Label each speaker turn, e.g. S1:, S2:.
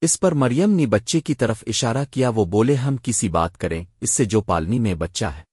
S1: اس پر مریم نے بچے کی طرف اشارہ کیا، وہ بولے، ہم کسی بات کریں، اس سے جو پالنی میں بچہ ہے۔